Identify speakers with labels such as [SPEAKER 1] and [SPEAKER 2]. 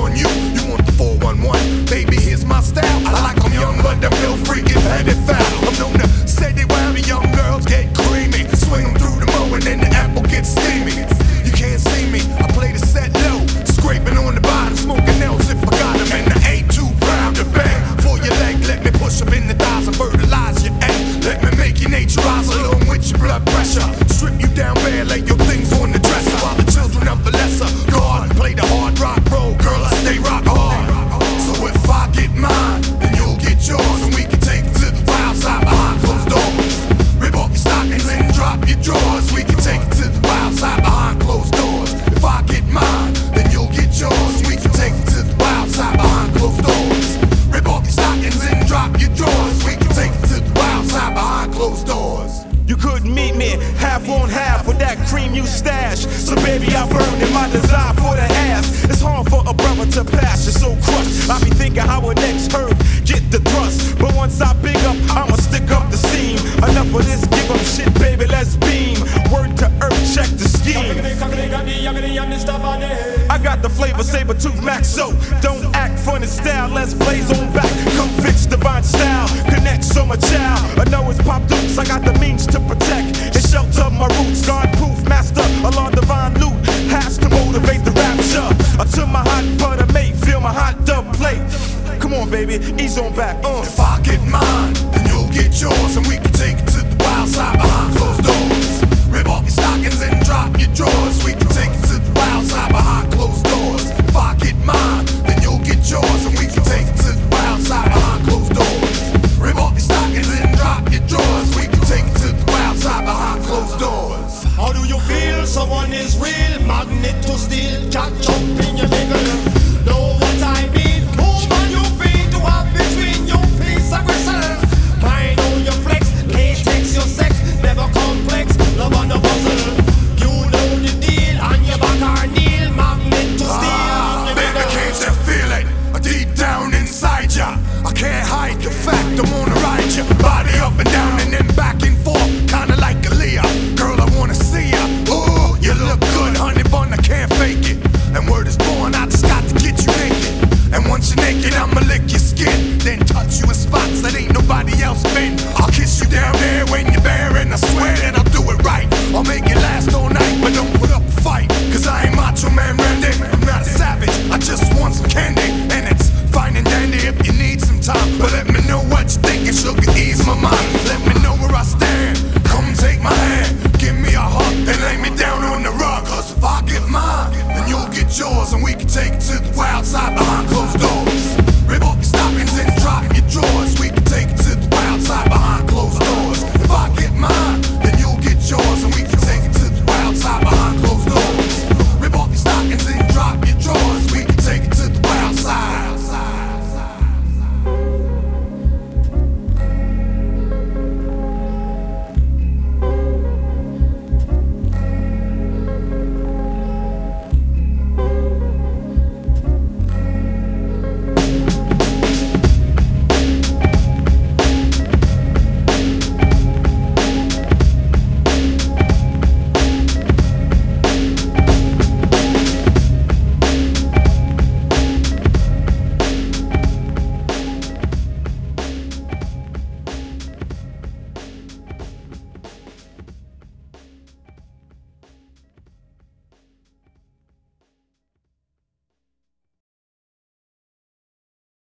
[SPEAKER 1] on you. You want the 411? Baby, here's my style. I like them young, but they're real freaking headed foul.
[SPEAKER 2] Half on half with that cream you stash. So baby, I burned in my desire for the ass. It's hard for a brother to pass, you're so crushed. I be thinking how a next hurt get the thrust. But once I big up, I'ma stick up the seam. Enough of this give up shit, baby, let's beam. Word to earth, check the scheme. I got the flavor, saber tooth max, so don't act funny style. Let's blaze on back. Come fix divine style. So my child. I know it's pop dukes, I got the means to protect and shelter my roots. God proof, master, along divine loot. Has to motivate the rapture. I took my hot butter mate, feel my hot dub plate. Come on, baby, ease on back. Uh. If
[SPEAKER 1] I get mine,